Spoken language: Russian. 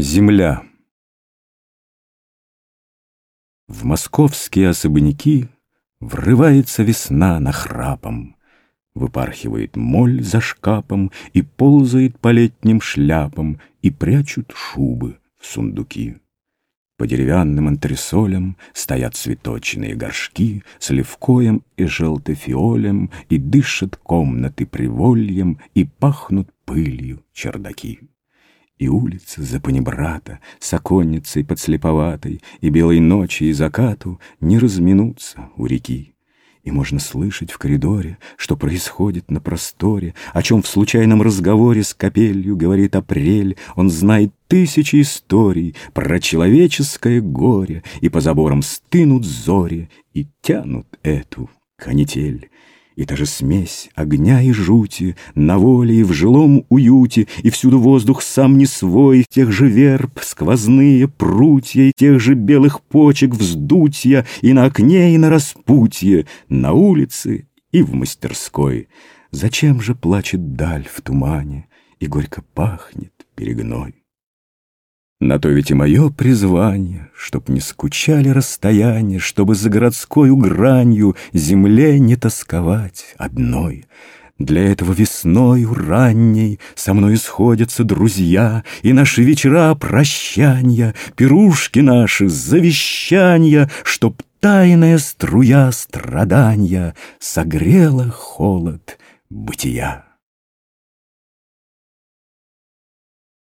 Земля. В московские особняки Врывается весна нахрапом, Выпархивает моль за шкапом И ползает по летним шляпам И прячут шубы в сундуки. По деревянным антресолям Стоят цветочные горшки С левкоем и желтофиолем И дышат комнаты привольем И пахнут пылью чердаки. И улица за панибрата, с оконницей подслеповатой, И белой ночи и закату не разминутся у реки. И можно слышать в коридоре, что происходит на просторе, О чем в случайном разговоре с капелью говорит апрель. Он знает тысячи историй про человеческое горе, И по заборам стынут зори и тянут эту канитель. И та же смесь огня и жути На воле и в жилом уюте, И всюду воздух сам не свой, Тех же верб сквозные прутья, И тех же белых почек вздутья, И на окне, и на распутье, На улице и в мастерской. Зачем же плачет даль в тумане И горько пахнет перегной? На то ведь и мое призвание, Чтоб не скучали расстояния, Чтобы за городской гранью Земле не тосковать одной. Для этого весною ранней Со мной сходятся друзья, И наши вечера прощанья, Пирушки наши завещания, Чтоб тайная струя страдания Согрела холод бытия.